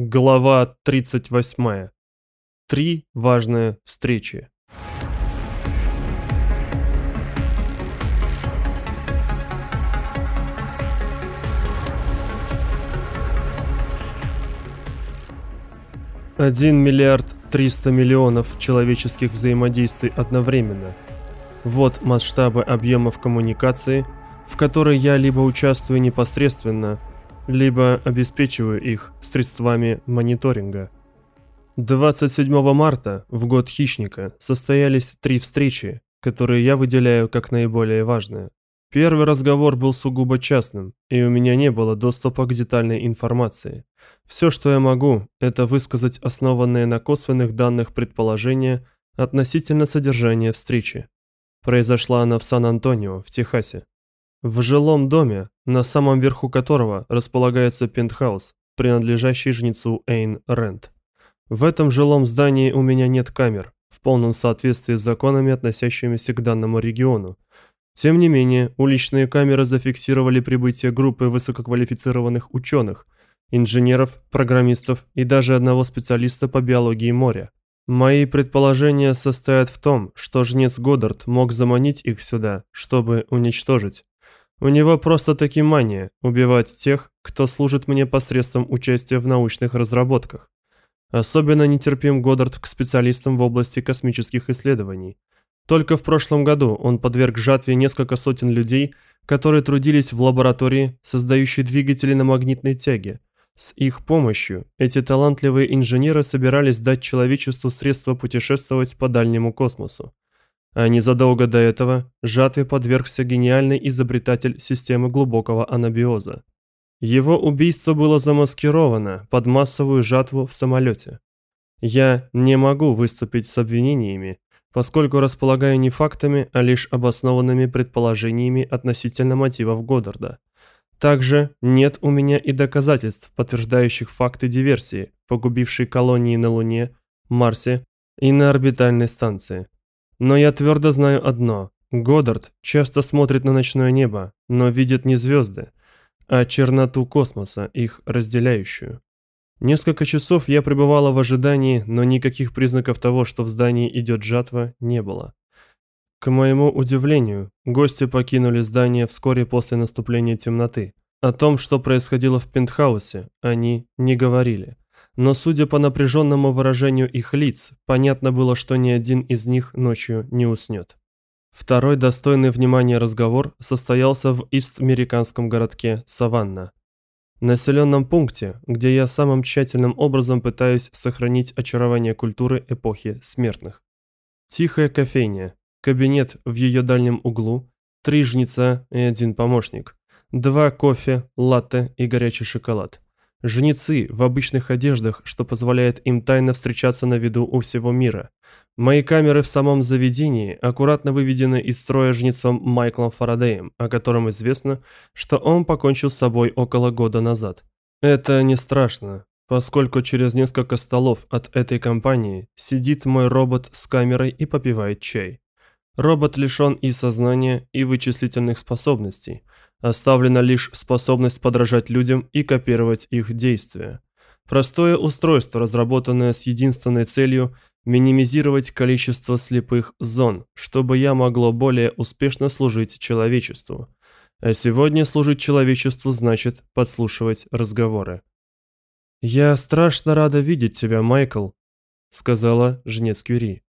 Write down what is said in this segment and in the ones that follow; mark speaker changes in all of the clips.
Speaker 1: Глава 38. Три важные встречи. Один миллиард триста миллионов человеческих взаимодействий одновременно. Вот масштабы объемов коммуникации, в которой я либо участвую непосредственно, либо обеспечиваю их средствами мониторинга. 27 марта, в год хищника, состоялись три встречи, которые я выделяю как наиболее важные. Первый разговор был сугубо частным, и у меня не было доступа к детальной информации. Все, что я могу, это высказать основанные на косвенных данных предположения относительно содержания встречи. Произошла она в Сан-Антонио, в Техасе. В жилом доме, на самом верху которого располагается пентхаус, принадлежащий жнецу Эйн Рент. В этом жилом здании у меня нет камер, в полном соответствии с законами, относящимися к данному региону. Тем не менее, уличные камеры зафиксировали прибытие группы высококвалифицированных ученых, инженеров, программистов и даже одного специалиста по биологии моря. Мои предположения состоят в том, что жнец Годдард мог заманить их сюда, чтобы уничтожить. У него просто-таки мания убивать тех, кто служит мне посредством участия в научных разработках. Особенно нетерпим Годдард к специалистам в области космических исследований. Только в прошлом году он подверг жатве несколько сотен людей, которые трудились в лаборатории, создающей двигатели на магнитной тяге. С их помощью эти талантливые инженеры собирались дать человечеству средства путешествовать по дальнему космосу. А незадолго до этого жатве подвергся гениальный изобретатель системы глубокого анабиоза. Его убийство было замаскировано под массовую жатву в самолете. Я не могу выступить с обвинениями, поскольку располагаю не фактами, а лишь обоснованными предположениями относительно мотивов Годдарда. Также нет у меня и доказательств, подтверждающих факты диверсии, погубившей колонии на Луне, Марсе и на орбитальной станции. Но я твердо знаю одно. Годдард часто смотрит на ночное небо, но видит не звезды, а черноту космоса, их разделяющую. Несколько часов я пребывала в ожидании, но никаких признаков того, что в здании идет жатва, не было. К моему удивлению, гости покинули здание вскоре после наступления темноты. О том, что происходило в пентхаусе, они не говорили но судя по напряженному выражению их лиц, понятно было, что ни один из них ночью не уснет. Второй достойный внимания разговор состоялся в ист-американском городке Саванна. Населенном пункте, где я самым тщательным образом пытаюсь сохранить очарование культуры эпохи смертных. Тихая кофейня, кабинет в ее дальнем углу, три жнеца и один помощник, два кофе, латте и горячий шоколад – Жнецы в обычных одеждах, что позволяет им тайно встречаться на виду у всего мира. Мои камеры в самом заведении аккуратно выведены из строя жнецом Майклом Фарадеем, о котором известно, что он покончил с собой около года назад. Это не страшно, поскольку через несколько столов от этой компании сидит мой робот с камерой и попивает чай. Робот лишен и сознания, и вычислительных способностей – Оставлена лишь способность подражать людям и копировать их действия. Простое устройство, разработанное с единственной целью минимизировать количество слепых зон, чтобы я могло более успешно служить человечеству. А сегодня служить человечеству значит подслушивать разговоры. «Я страшно рада видеть тебя, Майкл», — сказала жнец Кюри.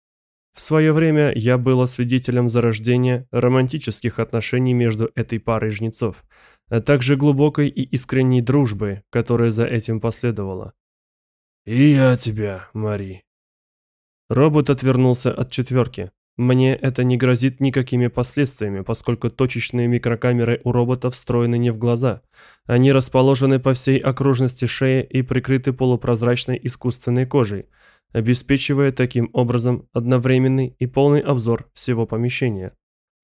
Speaker 1: В свое время я был свидетелем зарождения романтических отношений между этой парой жнецов, а также глубокой и искренней дружбы, которая за этим последовала. «И я тебя, Мари». Робот отвернулся от четверки. Мне это не грозит никакими последствиями, поскольку точечные микрокамеры у робота встроены не в глаза. Они расположены по всей окружности шеи и прикрыты полупрозрачной искусственной кожей – обеспечивая таким образом одновременный и полный обзор всего помещения.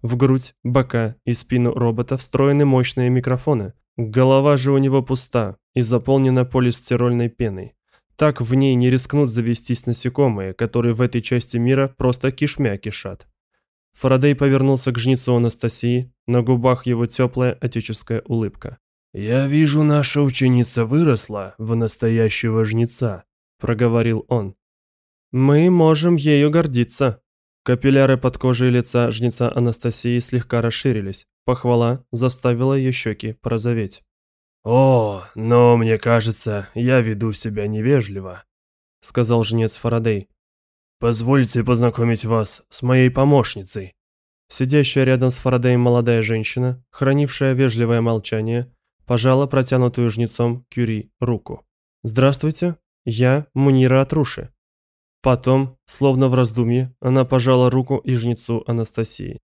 Speaker 1: В грудь, бока и спину робота встроены мощные микрофоны. Голова же у него пуста и заполнена полистирольной пеной. Так в ней не рискнут завестись насекомые, которые в этой части мира просто кишмя кишат. Фарадей повернулся к жнецу Анастасии, на губах его теплая отеческая улыбка. «Я вижу, наша ученица выросла в настоящего жнеца», – проговорил он. «Мы можем ею гордиться». Капилляры под кожей лица жнеца Анастасии слегка расширились. Похвала заставила ее щеки прозоветь. «О, но мне кажется, я веду себя невежливо», — сказал жнец Фарадей. «Позвольте познакомить вас с моей помощницей». Сидящая рядом с Фарадеем молодая женщина, хранившая вежливое молчание, пожала протянутую жнецом Кюри руку. «Здравствуйте, я Мунира Атруши». Потом, словно в раздумье, она пожала руку и жнецу Анастасии.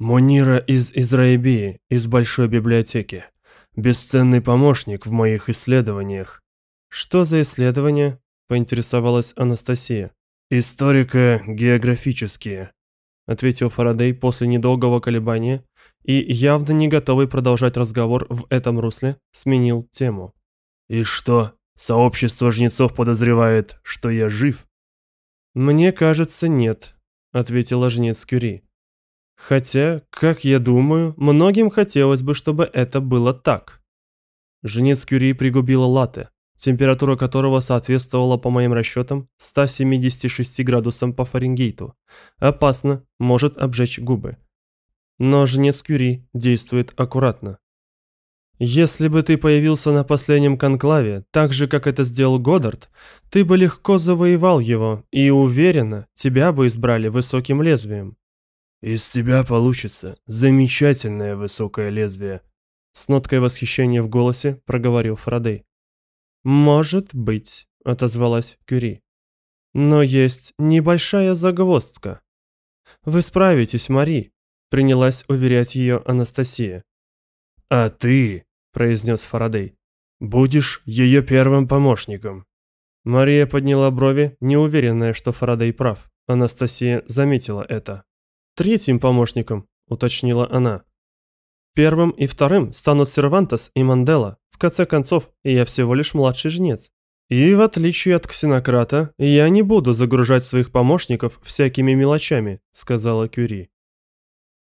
Speaker 1: «Мунира из Израибии, из Большой библиотеки. Бесценный помощник в моих исследованиях». «Что за исследования?» – поинтересовалась Анастасия. «Историко-географические», – ответил Фарадей после недолгого колебания и, явно не готовый продолжать разговор в этом русле, сменил тему. «И что, сообщество жнецов подозревает, что я жив?» «Мне кажется, нет», – ответила жнец Кюри. «Хотя, как я думаю, многим хотелось бы, чтобы это было так». Жнец Кюри пригубила латте, температура которого соответствовала, по моим расчетам, 176 градусам по Фаренгейту. Опасно, может обжечь губы. Но жнец Кюри действует аккуратно. Если бы ты появился на последнем конклаве, так же, как это сделал Годдард, ты бы легко завоевал его, и, уверенно, тебя бы избрали высоким лезвием. Из тебя получится замечательное высокое лезвие, с ноткой восхищения в голосе проговорил Фарадей. «Может быть», — отозвалась Кюри. «Но есть небольшая загвоздка». «Вы справитесь, Мари», — принялась уверять ее Анастасия. «А ты», — произнес Фарадей, — «будешь ее первым помощником». Мария подняла брови, неуверенная, что Фарадей прав. Анастасия заметила это. «Третьим помощником», — уточнила она. Первым и вторым станут Сервантес и Мандела. В конце концов, я всего лишь младший жнец. И в отличие от ксенократа, я не буду загружать своих помощников всякими мелочами, сказала Кюри.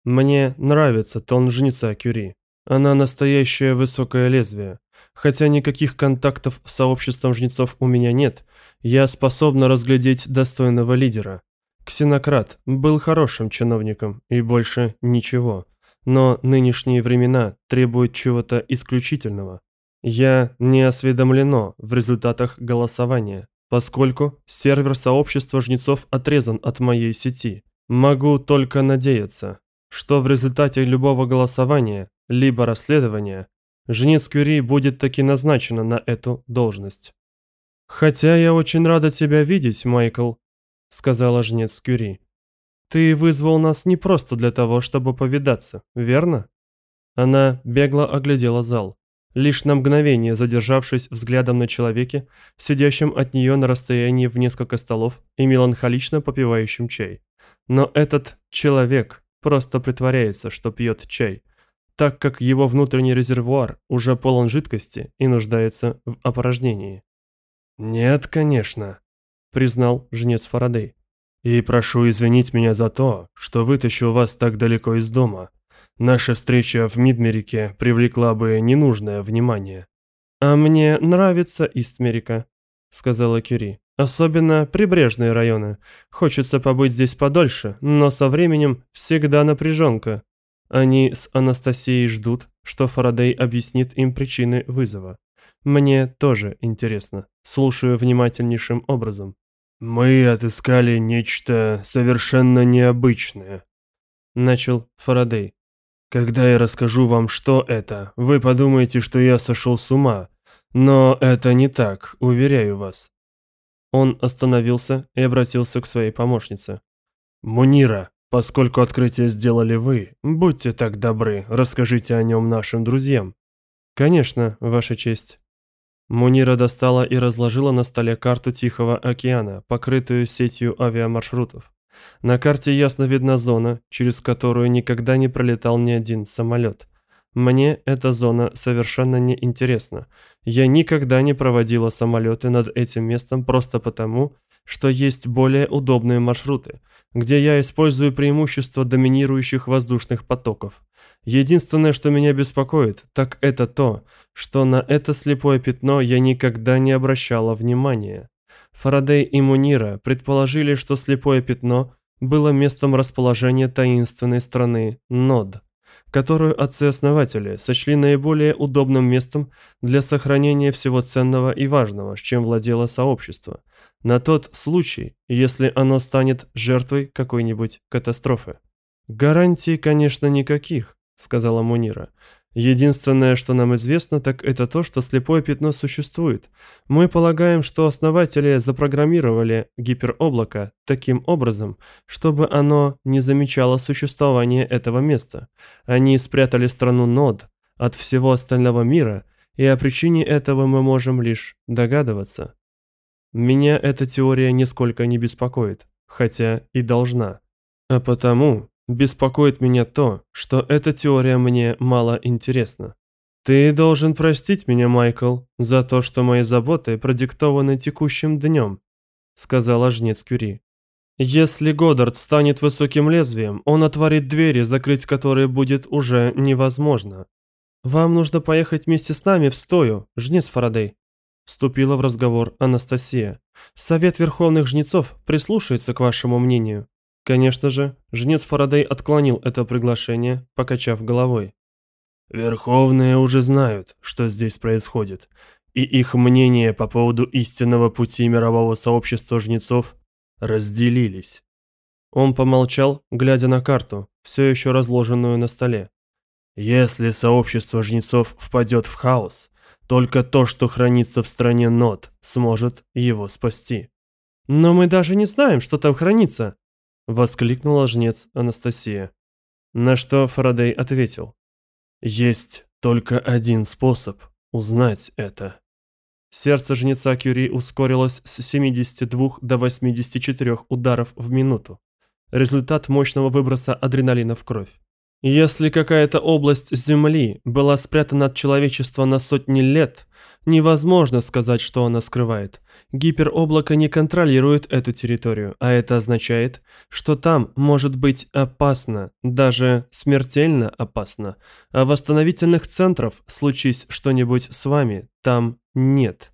Speaker 1: Мне нравится тон жнеца Кюри. Она настоящее высокое лезвие. Хотя никаких контактов с сообществом жнецов у меня нет, я способна разглядеть достойного лидера. Ксенократ был хорошим чиновником и больше ничего. Но нынешние времена требуют чего-то исключительного. Я не осведомлено в результатах голосования, поскольку сервер сообщества жнецов отрезан от моей сети. Могу только надеяться, что в результате любого голосования, либо расследования, жнец Кюри будет таки назначена на эту должность. «Хотя я очень рада тебя видеть, Майкл», — сказала жнец Кюри. «Ты вызвал нас не просто для того, чтобы повидаться, верно?» Она бегло оглядела зал, лишь на мгновение задержавшись взглядом на человеке, сидящем от нее на расстоянии в несколько столов и меланхолично попивающем чай. Но этот человек просто притворяется, что пьет чай, так как его внутренний резервуар уже полон жидкости и нуждается в опорожнении. «Нет, конечно», — признал жнец Фарадей. И прошу извинить меня за то, что вытащил вас так далеко из дома. Наша встреча в Мидмерике привлекла бы ненужное внимание. А мне нравится Истмерика, сказала Кюри. Особенно прибрежные районы. Хочется побыть здесь подольше, но со временем всегда напряженка. Они с Анастасией ждут, что Фарадей объяснит им причины вызова. Мне тоже интересно. Слушаю внимательнейшим образом. «Мы отыскали нечто совершенно необычное», — начал Фарадей. «Когда я расскажу вам, что это, вы подумаете, что я сошел с ума. Но это не так, уверяю вас». Он остановился и обратился к своей помощнице. «Мунира, поскольку открытие сделали вы, будьте так добры, расскажите о нем нашим друзьям». «Конечно, Ваша честь». Мунира достала и разложила на столе карту Тихого океана, покрытую сетью авиамаршрутов. На карте ясно видна зона, через которую никогда не пролетал ни один самолет. Мне эта зона совершенно не интересна. Я никогда не проводила самолеты над этим местом просто потому, что есть более удобные маршруты, где я использую преимущество доминирующих воздушных потоков. Единственное, что меня беспокоит, так это то, что на это слепое пятно я никогда не обращала внимания. Фарадей и Мунира предположили, что слепое пятно было местом расположения таинственной страны Нод, которую отцы-основатели сочли наиболее удобным местом для сохранения всего ценного и важного, с чем владело сообщество, на тот случай, если оно станет жертвой какой-нибудь катастрофы. Гарантий, конечно, никаких, сказала Мунира. Единственное, что нам известно, так это то, что слепое пятно существует. Мы полагаем, что основатели запрограммировали гипероблако таким образом, чтобы оно не замечало существование этого места. Они спрятали страну Нод от всего остального мира, и о причине этого мы можем лишь догадываться. Меня эта теория нисколько не беспокоит, хотя и должна. А потому Беспокоит меня то, что эта теория мне мало интересна. Ты должен простить меня, Майкл, за то, что мои заботы продиктованы текущим днем, сказала жнец Кюри. Если Годдард станет высоким лезвием, он отворит двери, закрыть которые будет уже невозможно. Вам нужно поехать вместе с нами в стою, жнец Фарадей. Вступила в разговор Анастасия. Совет Верховных Жнецов прислушается к вашему мнению. Конечно же, жнец Фарадей отклонил это приглашение, покачав головой. «Верховные уже знают, что здесь происходит, и их мнение по поводу истинного пути мирового сообщества жнецов разделились». Он помолчал, глядя на карту, все еще разложенную на столе. «Если сообщество жнецов впадет в хаос, только то, что хранится в стране Нот, сможет его спасти». «Но мы даже не знаем, что там хранится», Воскликнула жнец Анастасия. На что Фарадей ответил. Есть только один способ узнать это. Сердце жнеца Кюри ускорилось с 72 до 84 ударов в минуту. Результат мощного выброса адреналина в кровь. Если какая-то область Земли была спрятана от человечества на сотни лет, невозможно сказать, что она скрывает. Гипероблако не контролирует эту территорию, а это означает, что там может быть опасно, даже смертельно опасно, а восстановительных центров, случись что-нибудь с вами, там нет.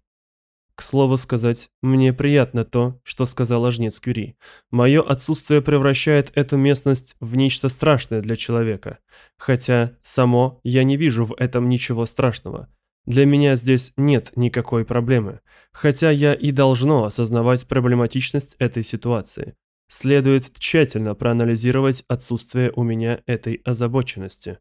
Speaker 1: К слову сказать, мне приятно то, что сказала жнец Кюри. Мое отсутствие превращает эту местность в нечто страшное для человека. Хотя, само, я не вижу в этом ничего страшного. Для меня здесь нет никакой проблемы. Хотя я и должно осознавать проблематичность этой ситуации. Следует тщательно проанализировать отсутствие у меня этой озабоченности.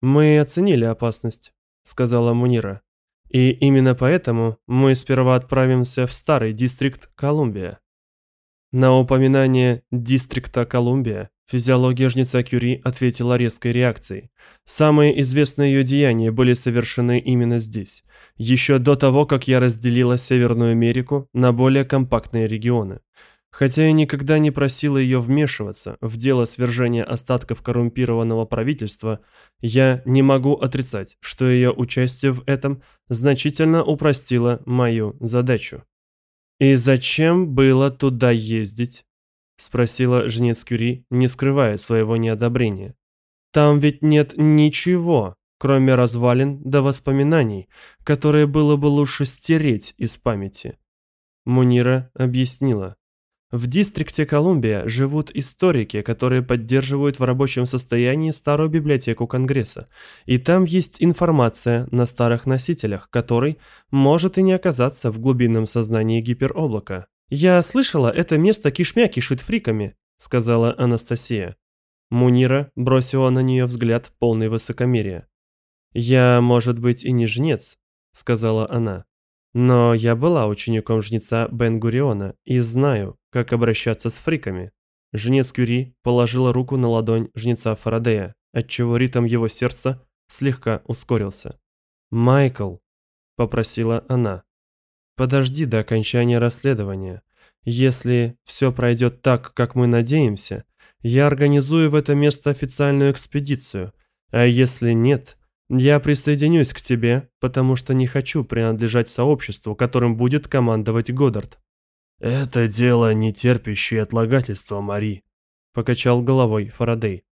Speaker 1: «Мы оценили опасность», — сказала Мунира. И именно поэтому мы сперва отправимся в старый дистрикт Колумбия. На упоминание дистрикта Колумбия физиология жнеца Кюри ответила резкой реакцией. Самые известные ее деяния были совершены именно здесь, еще до того, как я разделила Северную Америку на более компактные регионы. Хотя я никогда не просила ее вмешиваться в дело свержения остатков коррумпированного правительства, я не могу отрицать, что ее участие в этом значительно упростило мою задачу. «И зачем было туда ездить?» – спросила жнец Кюри, не скрывая своего неодобрения. «Там ведь нет ничего, кроме развалин до воспоминаний, которые было бы лучше стереть из памяти». Мунира объяснила. В дистрикте Колумбия живут историки, которые поддерживают в рабочем состоянии старую библиотеку Конгресса. И там есть информация на старых носителях, которой может и не оказаться в глубинном сознании гипероблака. «Я слышала, это место кишмя кишит фриками», — сказала Анастасия. Мунира бросила на нее взгляд полный высокомерия. «Я, может быть, и не жнец», — сказала она. Но я была учеником жнеца Бен-Гуриона и знаю, как обращаться с фриками. Жнец Кюри положила руку на ладонь жнеца Фарадея, отчего ритм его сердца слегка ускорился. «Майкл», — попросила она, — «подожди до окончания расследования. Если все пройдет так, как мы надеемся, я организую в это место официальную экспедицию, а если нет, я присоединюсь к тебе, потому что не хочу принадлежать сообществу, которым будет командовать Годдард. Это дело, не терпящее отлагательства, Мари, покачал головой Фарадей.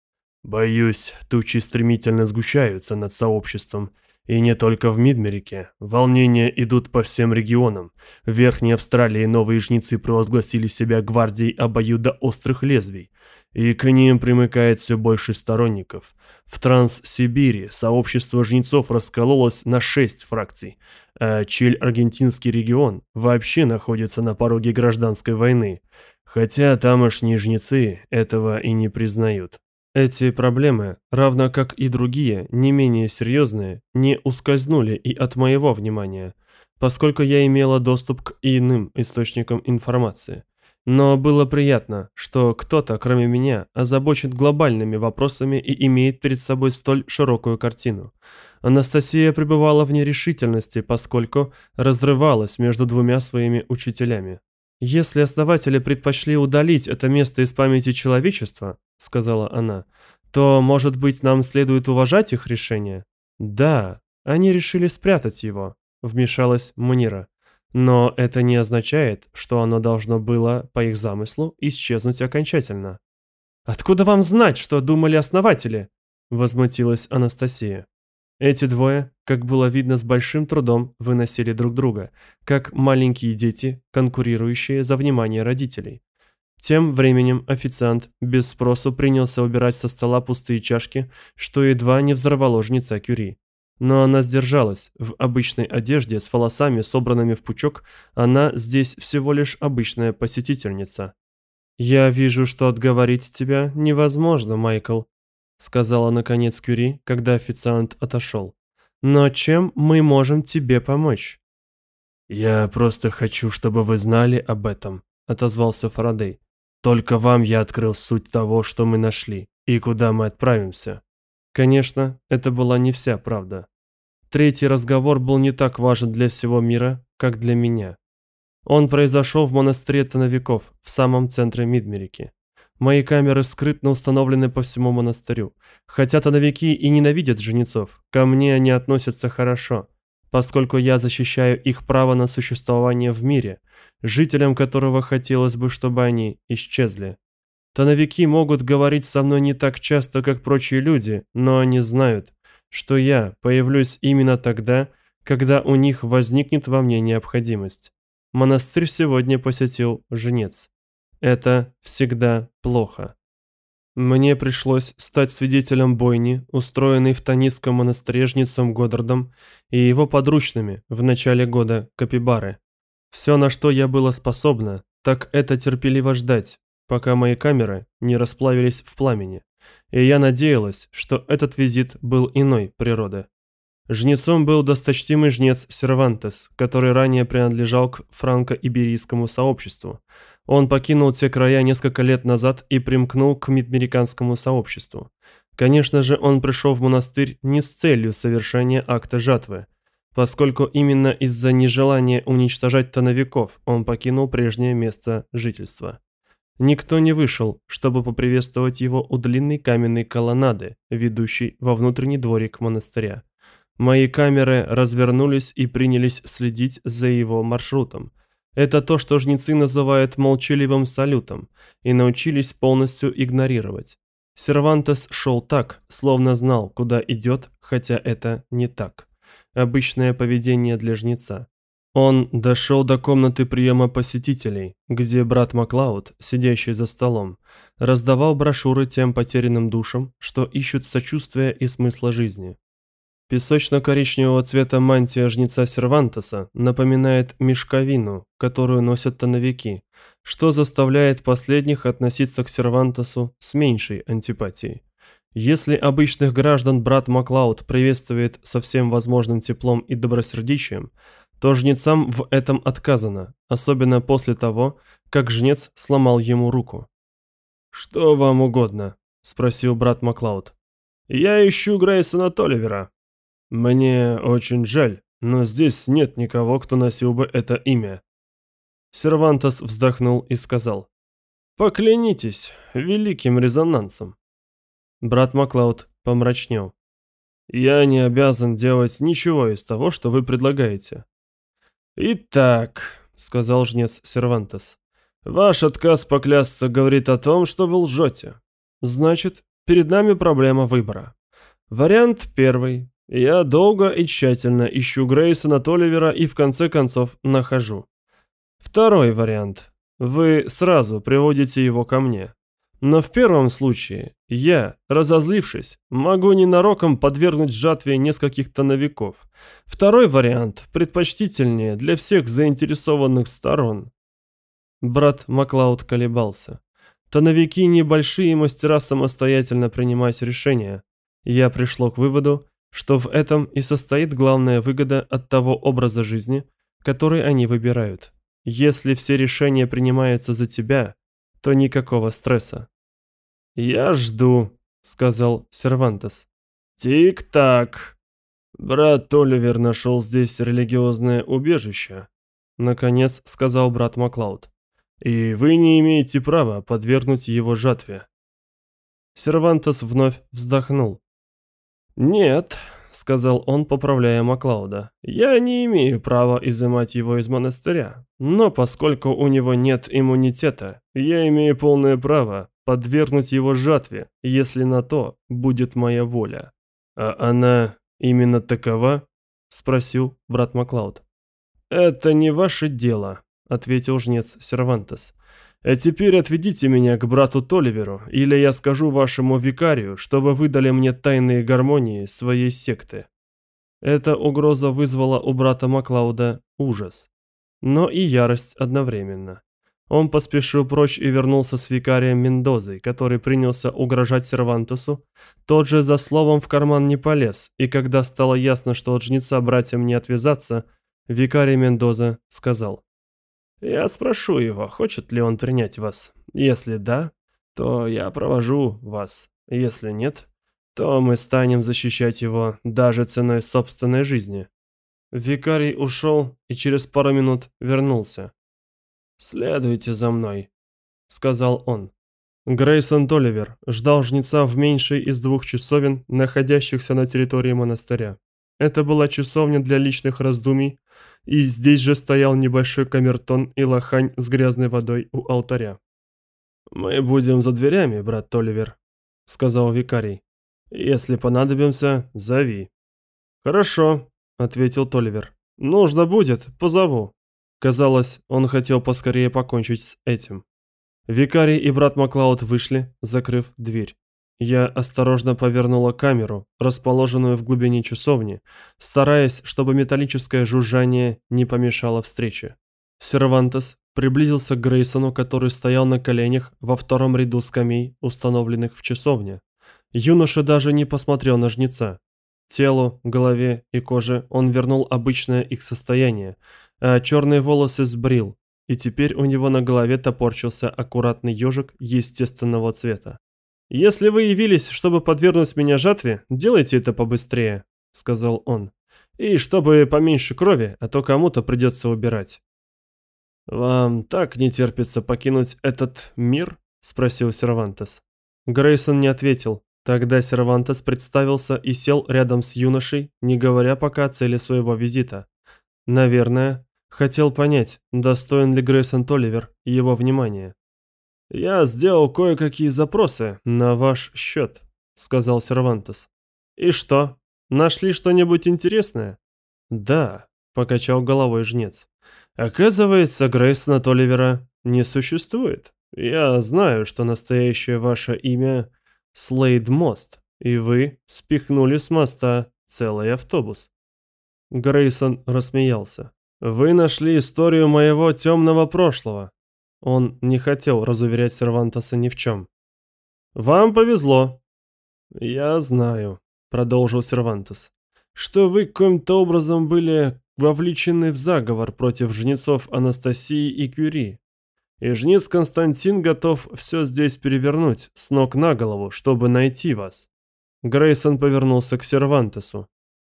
Speaker 1: Боюсь, тучи стремительно сгущаются над сообществом, и не только в Мидмерике. Волнения идут по всем регионам. В Верхней Австралии новые жнецы провозгласили себя гвардией обоюдоострых лезвий, и к ним примыкает все больше сторонников. В Транссибири сообщество жнецов раскололось на шесть фракций, а Чиль-Аргентинский регион вообще находится на пороге гражданской войны, хотя тамошние жнецы этого и не признают. Эти проблемы, равно как и другие, не менее серьезные, не ускользнули и от моего внимания, поскольку я имела доступ к иным источникам информации. Но было приятно, что кто-то, кроме меня, озабочен глобальными вопросами и имеет перед собой столь широкую картину. Анастасия пребывала в нерешительности, поскольку разрывалась между двумя своими учителями. «Если основатели предпочли удалить это место из памяти человечества, — сказала она, — то, может быть, нам следует уважать их решение?» «Да, они решили спрятать его», — вмешалась Мунира. «Но это не означает, что оно должно было, по их замыслу, исчезнуть окончательно». «Откуда вам знать, что думали основатели?» — возмутилась Анастасия. Эти двое, как было видно, с большим трудом выносили друг друга, как маленькие дети, конкурирующие за внимание родителей. Тем временем официант без спросу принялся убирать со стола пустые чашки, что едва не взорвало жнеца Кюри. Но она сдержалась. В обычной одежде, с волосами, собранными в пучок, она здесь всего лишь обычная посетительница. «Я вижу, что отговорить тебя невозможно, Майкл», сказала наконец Кюри, когда официант отошел. «Но чем мы можем тебе помочь?» «Я просто хочу, чтобы вы знали об этом», — отозвался Фарадей. «Только вам я открыл суть того, что мы нашли, и куда мы отправимся». Конечно, это была не вся правда. Третий разговор был не так важен для всего мира, как для меня. Он произошел в монастыре Тоновиков, в самом центре Мидмерики. Мои камеры скрытно установлены по всему монастырю. Хотя тоновики и ненавидят жнецов, ко мне они относятся хорошо, поскольку я защищаю их право на существование в мире, жителям которого хотелось бы, чтобы они исчезли. Тоновики могут говорить со мной не так часто, как прочие люди, но они знают, что я появлюсь именно тогда, когда у них возникнет во мне необходимость. Монастырь сегодня посетил жнец. Это всегда плохо. Мне пришлось стать свидетелем бойни, устроенной в Танисском монастыре жнецом Годдардом и его подручными в начале года Капибары. Все, на что я была способна, так это терпеливо ждать, пока мои камеры не расплавились в пламени. И я надеялась, что этот визит был иной природы. Жнецом был досточтимый жнец Сервантес, который ранее принадлежал к франко-иберийскому сообществу, он покинул те края несколько лет назад и примкнул к мидмериканскому сообществу. Конечно же, он пришел в монастырь не с целью совершения акта жатвы, поскольку именно из-за нежелания уничтожать тоновиков он покинул прежнее место жительства. Никто не вышел, чтобы поприветствовать его у длинной каменной колоннады, ведущей во внутренний дворик монастыря. Мои камеры развернулись и принялись следить за его маршрутом – это то, что жнецы называют молчаливым салютом, и научились полностью игнорировать. Сервантес шел так, словно знал, куда идет, хотя это не так. Обычное поведение для жнеца. Он дошел до комнаты приема посетителей, где брат Маклауд, сидящий за столом, раздавал брошюры тем потерянным душам, что ищут сочувствия и смысла жизни. Песочно-коричневого цвета мантия жнеца Сервантеса напоминает мешковину, которую носят тоновики, что заставляет последних относиться к Сервантесу с меньшей антипатией. Если обычных граждан брат Маклауд приветствует со всем возможным теплом и добросердечием, то жнецам в этом отказано, особенно после того, как жнец сломал ему руку. «Что вам угодно?» – спросил брат Маклауд. «Я ищу Грейсона Толивера», «Мне очень жаль, но здесь нет никого, кто носил бы это имя». Сервантос вздохнул и сказал. «Поклянитесь великим резонансом». Брат Маклауд помрачнел. «Я не обязан делать ничего из того, что вы предлагаете». «Итак», — сказал жнец Сервантес, — «ваш отказ поклясться говорит о том, что вы лжете. Значит, перед нами проблема выбора. Вариант первый. Я долго и тщательно ищу Грейсона Толивера и в конце концов нахожу. Второй вариант. Вы сразу приводите его ко мне. Но в первом случае я, разозлившись, могу ненароком подвергнуть жатве нескольких тоновиков. Второй вариант предпочтительнее для всех заинтересованных сторон. Брат Маклауд колебался. Тоновики небольшие мастера самостоятельно принимать решения. Я пришло к выводу, что в этом и состоит главная выгода от того образа жизни, который они выбирают. Если все решения принимаются за тебя, то никакого стресса. «Я жду», — сказал Сервантес. «Тик-так. Брат Оливер нашел здесь религиозное убежище», — наконец сказал брат Маклауд. «И вы не имеете права подвергнуть его жатве». Сервантес вновь вздохнул. «Нет», — сказал он, поправляя Маклауда, — «я не имею права изымать его из монастыря, но поскольку у него нет иммунитета, я имею полное право подвергнуть его жатве, если на то будет моя воля». «А она именно такова?» — спросил брат Маклауд. «Это не ваше дело», — ответил жнец Сервантес. А теперь отведите меня к брату Толиверу, или я скажу вашему викарию, что вы выдали мне тайные гармонии своей секты». Эта угроза вызвала у брата Маклауда ужас, но и ярость одновременно. Он поспешил прочь и вернулся с викарием Мендозой, который принялся угрожать Сервантесу. Тот же за словом в карман не полез, и когда стало ясно, что от жнеца братьям не отвязаться, викарий Мендоза сказал. Я спрошу его, хочет ли он принять вас. Если да, то я провожу вас. Если нет, то мы станем защищать его даже ценой собственной жизни. Викарий ушел и через пару минут вернулся. «Следуйте за мной», — сказал он. Грейсон Толивер ждал жнеца в меньшей из двух часовен, находящихся на территории монастыря. Это была часовня для личных раздумий, и здесь же стоял небольшой камертон и лохань с грязной водой у алтаря. «Мы будем за дверями, брат Толивер», — сказал викарий. «Если понадобимся, зови». «Хорошо», — ответил Толивер. «Нужно будет, позову». Казалось, он хотел поскорее покончить с этим. Викарий и брат Маклауд вышли, закрыв дверь. Я осторожно повернула камеру, расположенную в глубине часовни, стараясь, чтобы металлическое жужжание не помешало встрече. Сервантес приблизился к Грейсону, который стоял на коленях во втором ряду скамей, установленных в часовне. Юноша даже не посмотрел на жнеца. Телу, голове и коже он вернул обычное их состояние, а черные волосы сбрил, и теперь у него на голове топорчился аккуратный ежик естественного цвета. «Если вы явились, чтобы подвергнуть меня жатве, делайте это побыстрее», — сказал он. «И чтобы поменьше крови, а то кому-то придется убирать». «Вам так не терпится покинуть этот мир?» — спросил Сервантес. Грейсон не ответил. Тогда Сервантес представился и сел рядом с юношей, не говоря пока о цели своего визита. Наверное, хотел понять, достоин ли Грейсон Толивер его внимания. «Я сделал кое-какие запросы на ваш счет», — сказал Сервантес. «И что, нашли что-нибудь интересное?» «Да», — покачал головой жнец. «Оказывается, Грейсона Толивера не существует. Я знаю, что настоящее ваше имя Слейд Мост, и вы спихнули с моста целый автобус». Грейсон рассмеялся. «Вы нашли историю моего темного прошлого. Он не хотел разуверять Сервантеса ни в чем. «Вам повезло». «Я знаю», — продолжил Сервантес, «что вы каким-то образом были вовлечены в заговор против жнецов Анастасии и Кюри. И жнец Константин готов все здесь перевернуть с ног на голову, чтобы найти вас». Грейсон повернулся к Сервантесу.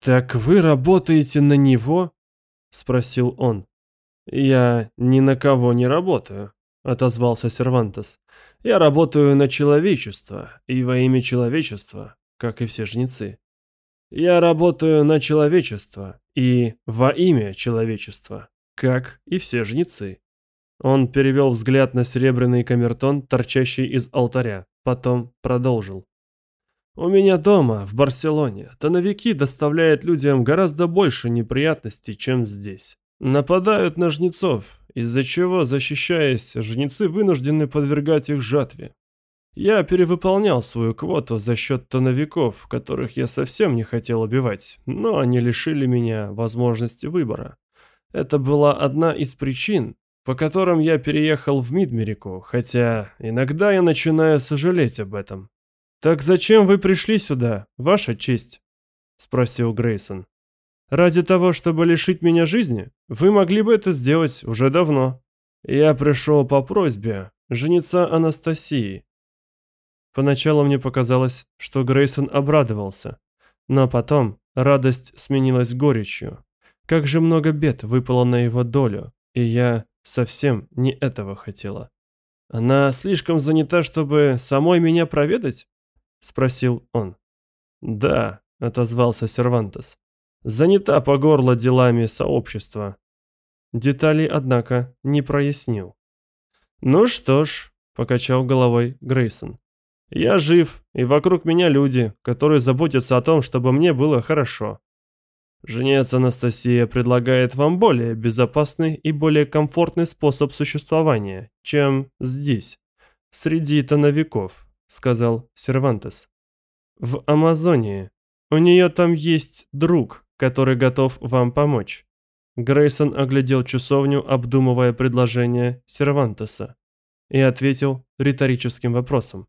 Speaker 1: «Так вы работаете на него?» — спросил он. «Я ни на кого не работаю», отозвался Сервантес. «Я работаю на человечество, и во имя человечества, как и все жнецы. Я работаю на человечество и во имя человечества, как и все жнецы». Он перевел взгляд на серебряный камертон, торчащий из алтаря, потом продолжил. У меня дома, в Барселоне, тоновики доставляют людям гораздо больше неприятностей, чем здесь. Нападают на жнецов, из-за чего, защищаясь, жнецы вынуждены подвергать их жатве. Я перевыполнял свою квоту за счет тоновиков, которых я совсем не хотел убивать, но они лишили меня возможности выбора. Это была одна из причин, по которым я переехал в Мидмерику, хотя иногда я начинаю сожалеть об этом. «Так зачем вы пришли сюда, ваша честь?» – спросил Грейсон. «Ради того, чтобы лишить меня жизни? Вы могли бы это сделать уже давно. Я пришел по просьбе женица Анастасии, Поначалу мне показалось, что Грейсон обрадовался, но потом радость сменилась горечью. Как же много бед выпало на его долю, и я совсем не этого хотела. «Она слишком занята, чтобы самой меня проведать?» — спросил он. «Да», — отозвался Сервантес. «Занята по горло делами сообщества». Детали, однако, не прояснил. «Ну что ж», — покачал головой Грейсон. Я жив, и вокруг меня люди, которые заботятся о том, чтобы мне было хорошо. Женец Анастасия предлагает вам более безопасный и более комфортный способ существования, чем здесь, среди тоновиков, сказал Сервантес. В Амазонии. У нее там есть друг, который готов вам помочь. Грейсон оглядел часовню, обдумывая предложение Сервантеса, и ответил риторическим вопросом.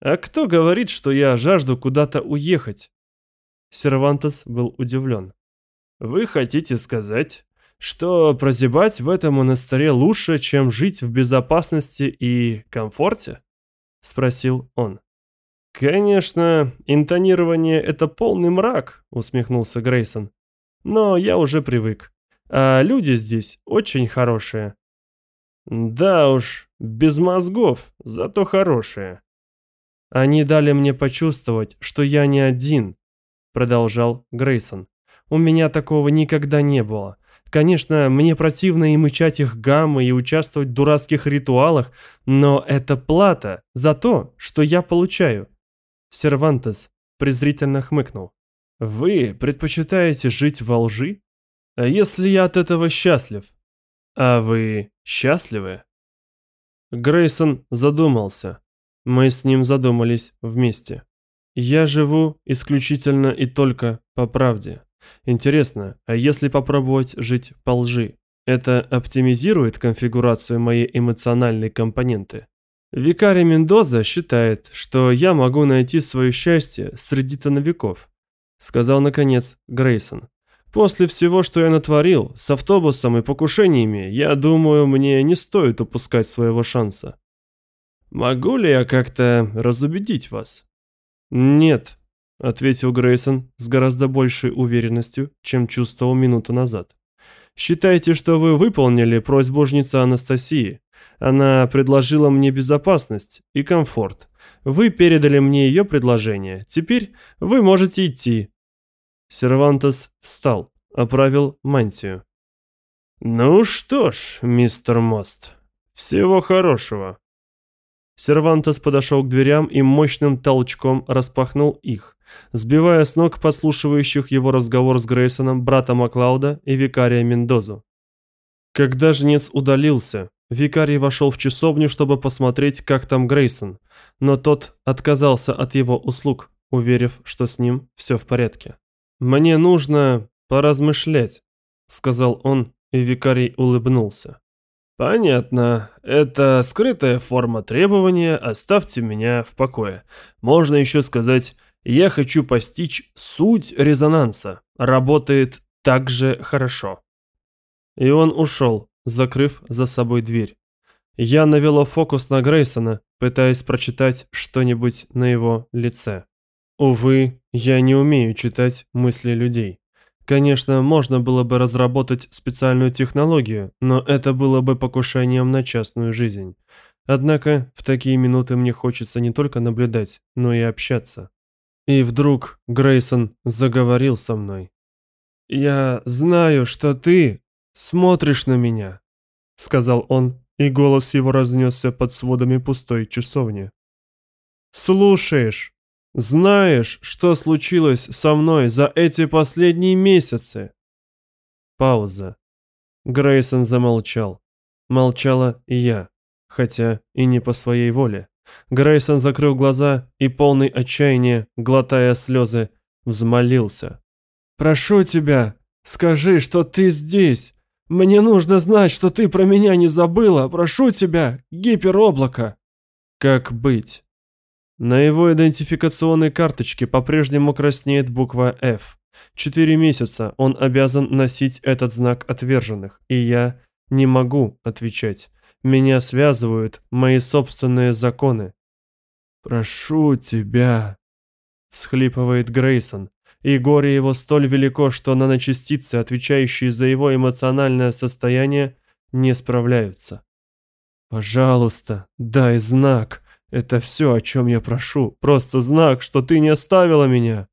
Speaker 1: «А кто говорит, что я жажду куда-то уехать?» Сервантес был удивлен. «Вы хотите сказать, что прозябать в этом монастыре лучше, чем жить в безопасности и комфорте?» Спросил он. «Конечно, интонирование – это полный мрак», – усмехнулся Грейсон. «Но я уже привык. А люди здесь очень хорошие». «Да уж, без мозгов, зато хорошие», «Они дали мне почувствовать, что я не один», – продолжал Грейсон. «У меня такого никогда не было. Конечно, мне противно и мычать их гаммы, и участвовать в дурацких ритуалах, но это плата за то, что я получаю». Сервантес презрительно хмыкнул. «Вы предпочитаете жить во лжи? А если я от этого счастлив? А вы счастливы?» Грейсон задумался. Мы с ним задумались вместе. Я живу исключительно и только по правде. Интересно, а если попробовать жить по лжи? Это оптимизирует конфигурацию моей эмоциональной компоненты? Викарий Мендоза считает, что я могу найти свое счастье среди тоновиков, сказал наконец Грейсон. После всего, что я натворил, с автобусом и покушениями, я думаю, мне не стоит упускать своего шанса. Могу ли я как-то разубедить вас? Нет, ответил Грейсон с гораздо большей уверенностью, чем чувствовал минуту назад. Считайте, что вы выполнили просьбу жнеца Анастасии. Она предложила мне безопасность и комфорт. Вы передали мне ее предложение. Теперь вы можете идти. Сервантес встал, оправил мантию. Ну что ж, мистер Мост, всего хорошего. Сервантес подошел к дверям и мощным толчком распахнул их, сбивая с ног подслушивающих его разговор с Грейсоном, брата Маклауда и викария Мендозу. Когда жнец удалился, викарий вошел в часовню, чтобы посмотреть, как там Грейсон, но тот отказался от его услуг, уверив, что с ним все в порядке. «Мне нужно поразмышлять», — сказал он, и викарий улыбнулся. «Понятно. Это скрытая форма требования, оставьте меня в покое. Можно еще сказать, я хочу постичь суть резонанса. Работает так же хорошо». И он ушел, закрыв за собой дверь. Я навела фокус на Грейсона, пытаясь прочитать что-нибудь на его лице. Увы, я не умею читать мысли людей. Конечно, можно было бы разработать специальную технологию, но это было бы покушением на частную жизнь. Однако в такие минуты мне хочется не только наблюдать, но и общаться. И вдруг Грейсон заговорил со мной. «Я знаю, что ты смотришь на меня», — сказал он, и голос его разнесся под сводами пустой часовни. «Слушаешь», Знаешь, что случилось со мной за эти последние месяцы?» Пауза. Грейсон замолчал. Молчала и я, хотя и не по своей воле. Грейсон закрыл глаза и, полный отчаяния, глотая слезы, взмолился. «Прошу тебя, скажи, что ты здесь. Мне нужно знать, что ты про меня не забыла. Прошу тебя, гипероблако». Как быть? На его идентификационной карточке по-прежнему краснеет буква F. Четыре месяца он обязан носить этот знак отверженных, и я не могу отвечать. Меня связывают мои собственные законы. «Прошу тебя», — всхлипывает Грейсон, и горе его столь велико, что наночастицы, отвечающие за его эмоциональное состояние, не справляются. «Пожалуйста, дай знак. Это все, о чем я прошу. Просто знак, что ты не оставила меня».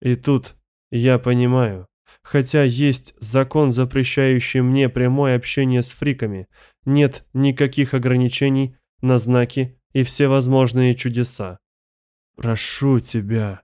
Speaker 1: И тут я понимаю. Хотя есть закон, запрещающий мне прямое общение с фриками, нет никаких ограничений на знаки и всевозможные чудеса. Прошу тебя.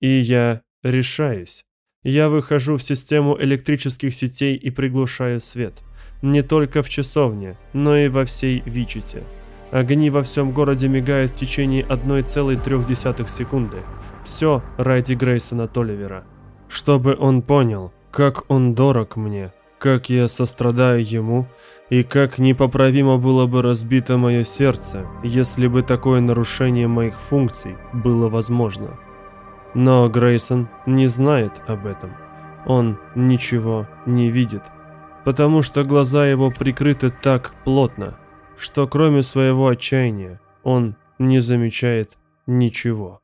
Speaker 1: И я решаюсь. Я выхожу в систему электрических сетей и приглушаю свет. Не только в часовне, но и во всей Вичите. Огни во всем городе мигают в течение 1,3 секунды. Все ради Грейсона Толивера. Чтобы он понял, как он дорог мне, как я сострадаю ему, и как непоправимо было бы разбито мое сердце, если бы такое нарушение моих функций было возможно. Но Грейсон не знает об этом. Он ничего не видит потому что глаза его прикрыты так плотно, что кроме своего отчаяния он не замечает ничего.